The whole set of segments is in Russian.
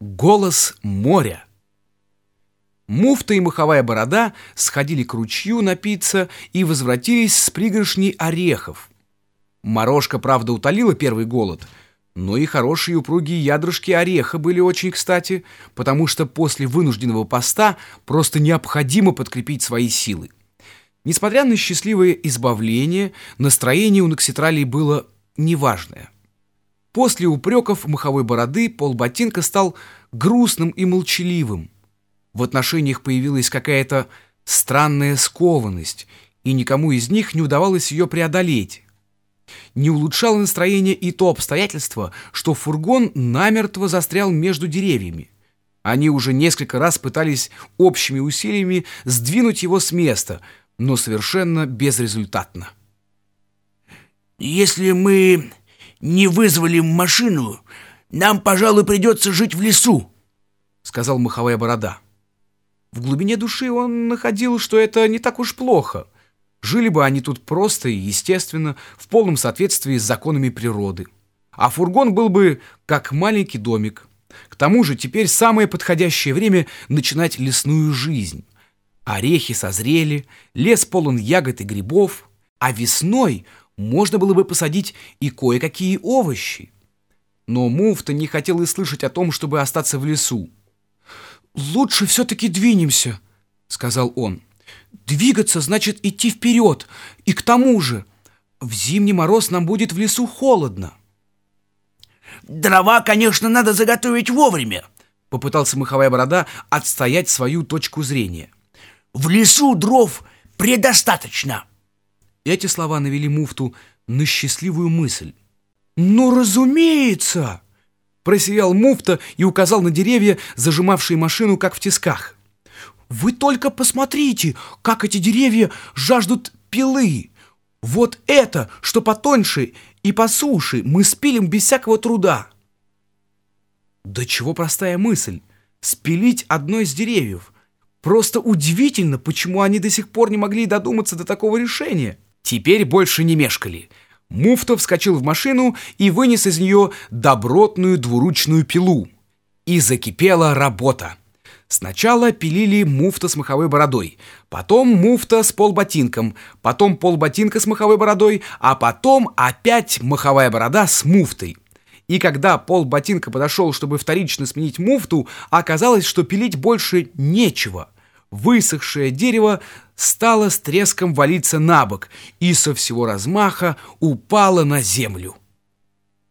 Голос моря. Муфта и маховая борода сходили к ручью напиться и возвратились с пригоршней орехов. Морошка, правда, утолила первый голод, но и хорошие упругие ядрышки ореха были очень кстати, потому что после вынужденного поста просто необходимо подкрепить свои силы. Несмотря на счастливое избавление, настроение у Нокситралей было неважное. После упреков маховой бороды полботинка стал грустным и молчаливым. В отношениях появилась какая-то странная скованность, и никому из них не удавалось ее преодолеть. Не улучшало настроение и то обстоятельство, что фургон намертво застрял между деревьями. Они уже несколько раз пытались общими усилиями сдвинуть его с места, но совершенно безрезультатно. «Если мы не вызвали машину, нам, пожалуй, придется жить в лесу», — сказал маховая борода. В глубине души он находил, что это не так уж плохо. Жили бы они тут просто и естественно, в полном соответствии с законами природы. А фургон был бы как маленький домик. К тому же теперь самое подходящее время начинать лесную жизнь. Орехи созрели, лес полон ягод и грибов, а весной можно было бы посадить и кое-какие овощи. Но муфта не хотел и слышать о том, чтобы остаться в лесу. «Лучше все-таки двинемся», — сказал он. «Двигаться значит идти вперед, и к тому же в зимний мороз нам будет в лесу холодно». «Дрова, конечно, надо заготовить вовремя», — попытался маховая борода отстоять свою точку зрения. «В лесу дров предостаточно». Эти слова навели муфту на счастливую мысль. «Ну, разумеется!» Просиял муфта и указал на деревья, зажимавшие машину, как в тисках. «Вы только посмотрите, как эти деревья жаждут пилы! Вот это, что потоньше и по суше, мы спилим без всякого труда!» Да чего простая мысль — спилить одно из деревьев. Просто удивительно, почему они до сих пор не могли додуматься до такого решения. Теперь больше не мешкали — Муфта вскочил в машину и вынес из нее добротную двуручную пилу. И закипела работа. Сначала пилили муфта с маховой бородой, потом муфта с полботинком, потом полботинка с маховой бородой, а потом опять маховая борода с муфтой. И когда полботинка подошел, чтобы вторично сменить муфту, оказалось, что пилить больше нечего – высохшее дерево стало с треском валиться на бок и со всего размаха упало на землю.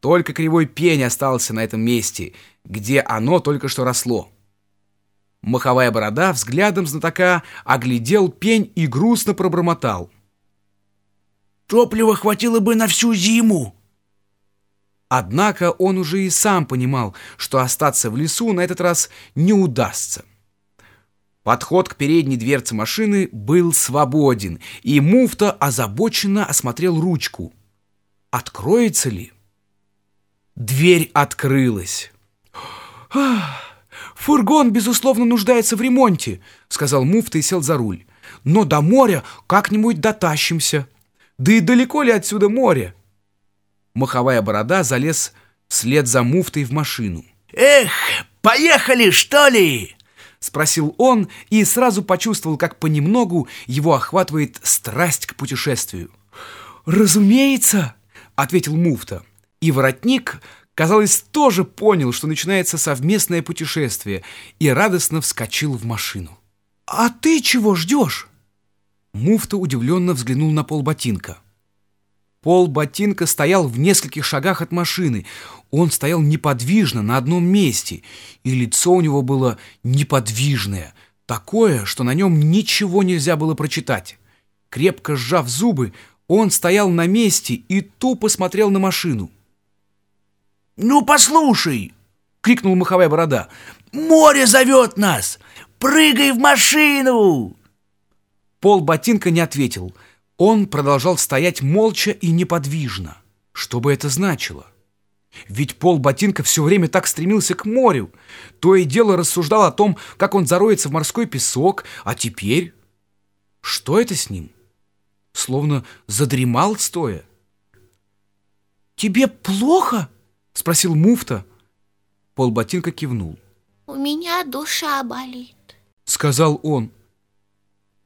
Только кривой пень остался на этом месте, где оно только что росло. Маховая борода взглядом знатока оглядел пень и грустно пробормотал. «Топлива хватило бы на всю зиму!» Однако он уже и сам понимал, что остаться в лесу на этот раз не удастся. Подход к передней дверце машины был свободен, и муфта озабоченно осмотрел ручку. Откроется ли? Дверь открылась. «Фургон, безусловно, нуждается в ремонте», — сказал муфта и сел за руль. «Но до моря как-нибудь дотащимся. Да и далеко ли отсюда море?» Маховая борода залез вслед за муфтой в машину. «Эх, поехали, что ли?» — спросил он и сразу почувствовал, как понемногу его охватывает страсть к путешествию. «Разумеется!» — ответил муфта. И воротник, казалось, тоже понял, что начинается совместное путешествие, и радостно вскочил в машину. «А ты чего ждешь?» Муфта удивленно взглянул на полботинка. Пол ботинка стоял в нескольких шагах от машины. Он стоял неподвижно на одном месте, и лицо у него было неподвижное, такое, что на нем ничего нельзя было прочитать. Крепко сжав зубы, он стоял на месте и тупо смотрел на машину. «Ну, послушай!» — крикнул маховая борода. «Море зовет нас! Прыгай в машину!» Пол ботинка не ответил — он продолжал стоять молча и неподвижно. Что бы это значило? Ведь Пол Ботинка все время так стремился к морю. То и дело рассуждал о том, как он зароется в морской песок, а теперь... Что это с ним? Словно задремал стоя. «Тебе плохо?» — спросил муфта. Пол Ботинка кивнул. меня душа болит», — сказал он.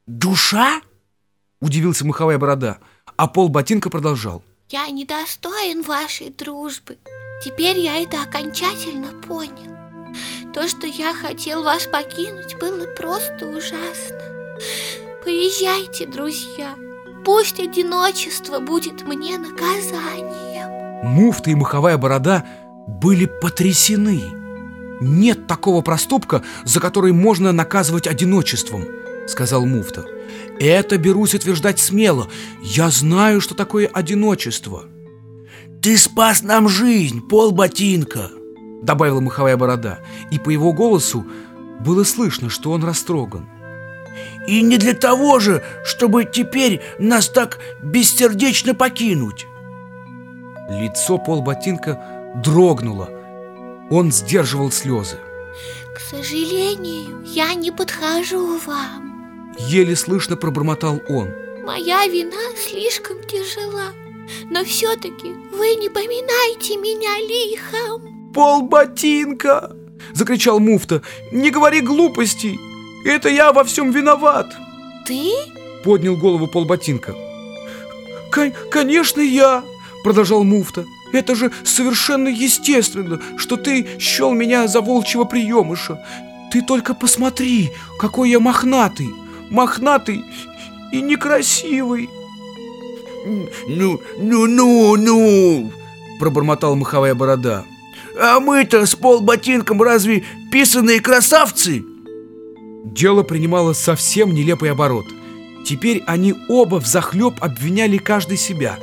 «Душа?» — удивился маховая борода, а пол ботинка продолжал. «Я недостоин вашей дружбы. Теперь я это окончательно понял. То, что я хотел вас покинуть, было просто ужасно. Поезжайте, друзья. Пусть одиночество будет мне наказанием. Муфта и маховая борода были потрясены. Нет такого проступка, за который можно наказывать одиночеством, сказал Муфта. Это берусь утверждать смело. Я знаю, что такое одиночество. Ты спас нам жизнь, пол ботинка, добавила маховая борода, и по его голосу было слышно, что он растроган. И не для того же, чтобы теперь нас так бессердечно покинуть. Лицо полботинка дрогнуло. Он сдерживал слезы. К сожалению, я не подхожу вам. Еле слышно пробормотал он. Моя вина слишком тяжела. Но все-таки вы не поминайте меня лихом. Полботинка! Закричал муфта. Не говори глупостей! Это я во всем виноват. Ты? Поднял голову полботинка. Конечно, я, продолжал муфта. Это же совершенно естественно, что ты щел меня за волчьего приемыша. Ты только посмотри, какой я мохнатый, мохнатый и некрасивый. Ну, ну, ну, ну, пробормотал маховая борода. А мы-то с полботинком разве писаные красавцы? Дело принимало совсем нелепый оборот. Теперь они оба взахлеб обвиняли каждый себя.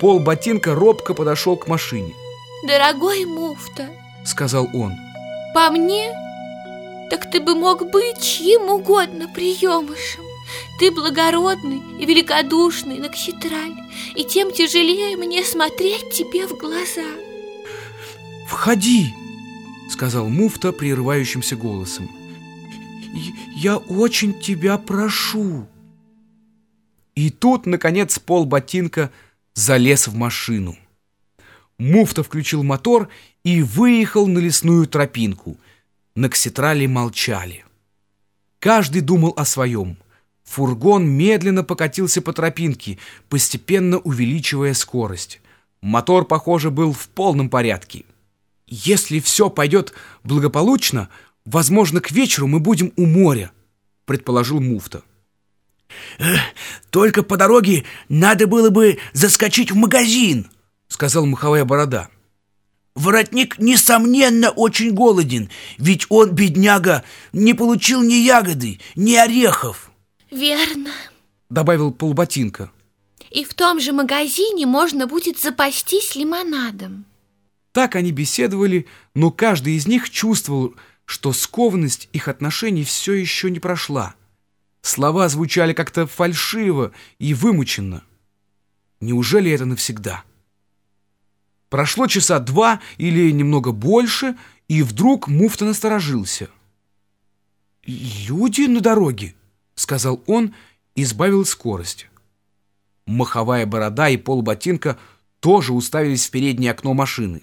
Пол ботинка робко подошел к машине. «Дорогой муфта», — сказал он, — «по мне, так ты бы мог быть чьим угодно приемышем. Ты благородный и великодушный, Накситраль, и тем тяжелее мне смотреть тебе в глаза». «Входи», — сказал муфта прерывающимся голосом я очень тебя прошу. И тут, наконец, пол ботинка залез в машину. Муфта включил мотор и выехал на лесную тропинку. На Кситрале молчали. Каждый думал о своем. Фургон медленно покатился по тропинке, постепенно увеличивая скорость. Мотор, похоже, был в полном порядке. Если все пойдет благополучно, Возможно, к вечеру мы будем у моря, предположил муфта. Только по дороге надо было бы заскочить в магазин, сказал маховая борода. Воротник, несомненно, очень голоден, ведь он, бедняга, не получил ни ягоды, ни орехов. Верно, добавил полботинка. И в том же магазине можно будет запастись лимонадом. Так они беседовали, но каждый из них чувствовал, что скованность их отношений все еще не прошла. Слова звучали как-то фальшиво и вымученно. Неужели это навсегда? Прошло часа два или немного больше, и вдруг муфта насторожился. «Люди на дороге», — сказал он и сбавил скорость. Маховая борода и полботинка тоже уставились в переднее окно машины.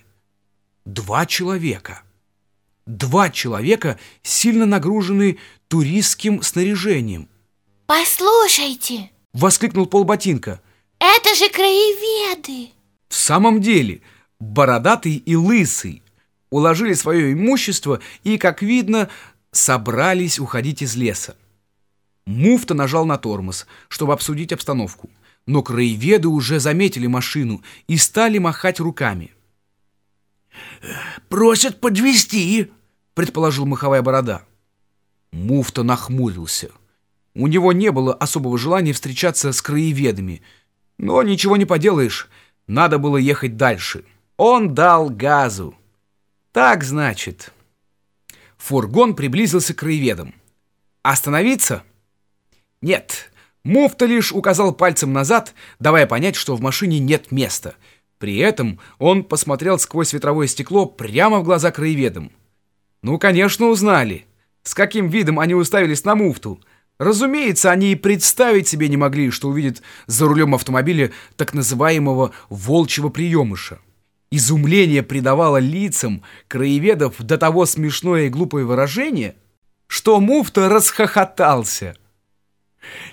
Два человека — Два человека сильно нагружены туристским снаряжением. «Послушайте!» — воскликнул полботинка. «Это же краеведы!» В самом деле, бородатый и лысый уложили свое имущество и, как видно, собрались уходить из леса. Муфта нажал на тормоз, чтобы обсудить обстановку, но краеведы уже заметили машину и стали махать руками. «Просят подвести, предположил маховая борода. Муфта нахмурился. У него не было особого желания встречаться с краеведами. Но ничего не поделаешь, надо было ехать дальше. Он дал газу. Так, значит. Фургон приблизился к краеведам. Остановиться? Нет. Муфта лишь указал пальцем назад, давая понять, что в машине нет места — при этом он посмотрел сквозь ветровое стекло прямо в глаза краеведам. Ну, конечно, узнали. С каким видом они уставились на муфту. Разумеется, они и представить себе не могли, что увидят за рулем автомобиля так называемого «волчьего приемыша». Изумление придавало лицам краеведов до того смешное и глупое выражение, что муфта расхохотался.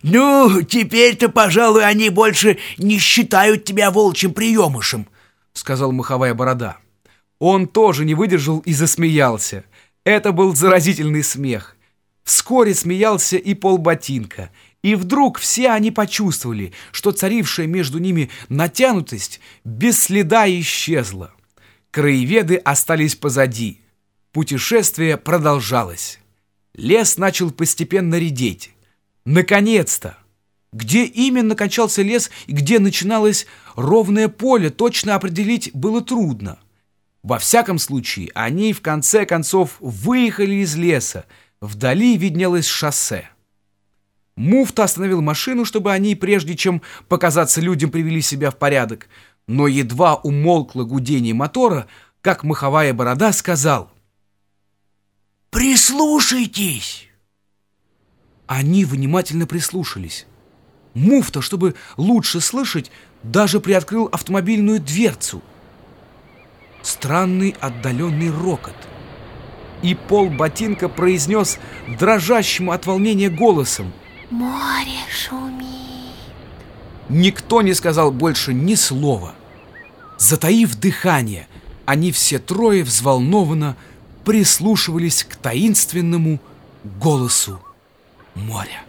«Ну, теперь-то, пожалуй, они больше не считают тебя волчьим приемышем», — сказал маховая борода. Он тоже не выдержал и засмеялся. Это был заразительный смех. Вскоре смеялся и полботинка — и вдруг все они почувствовали, что царившая между ними натянутость без следа исчезла. Краеведы остались позади. Путешествие продолжалось. Лес начал постепенно редеть. Наконец-то! Где именно кончался лес и где начиналось ровное поле, точно определить было трудно. Во всяком случае, они в конце концов выехали из леса. Вдали виднелось шоссе. Муфта остановил машину, чтобы они, прежде чем показаться людям, привели себя в порядок. Но едва умолкло гудение мотора, как маховая борода сказал «Прислушайтесь!» Они внимательно прислушались. Муфта, чтобы лучше слышать, даже приоткрыл автомобильную дверцу. Странный отдаленный рокот. И пол ботинка произнес дрожащим от волнения голосом — Море шумит. Никто не сказал больше ни слова. Затаив дыхание, они все трое взволнованно прислушивались к таинственному голосу моря.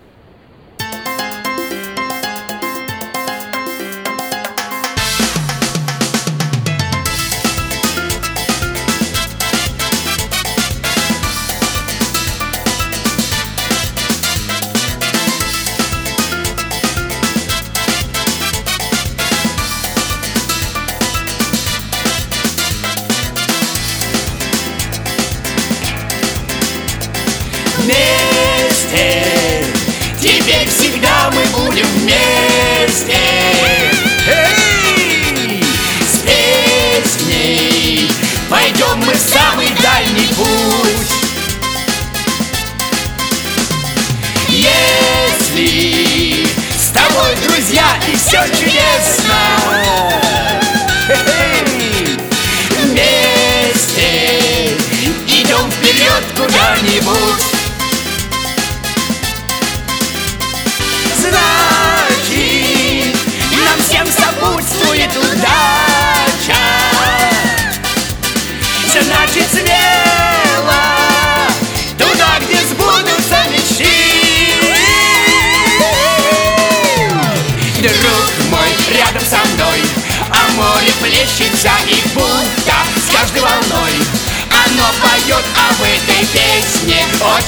Будем вместе! С песней Пойдем мы в самый дальний путь. Если с тобой друзья и все чудесно. Вместе идем вперед куда-нибудь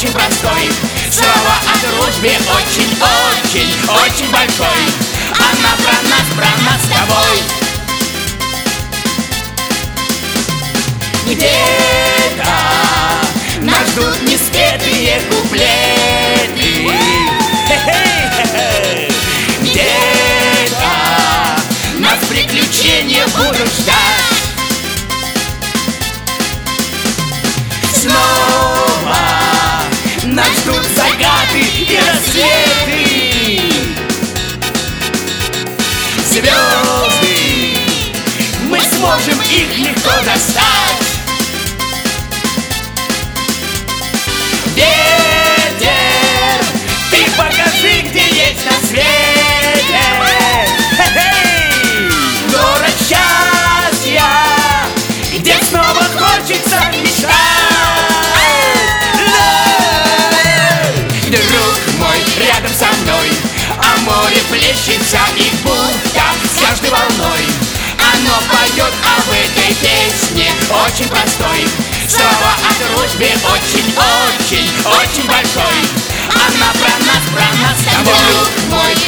Очень простой. Слова о дружбе очень-очень, очень большой. Она про нас, про нас с тобой. Где-то нас ждут неспетые куплеты. Где-то нас приключения будут о дружбе очень-очень, очень большой. Она про нас, про нас Друг мой рядом со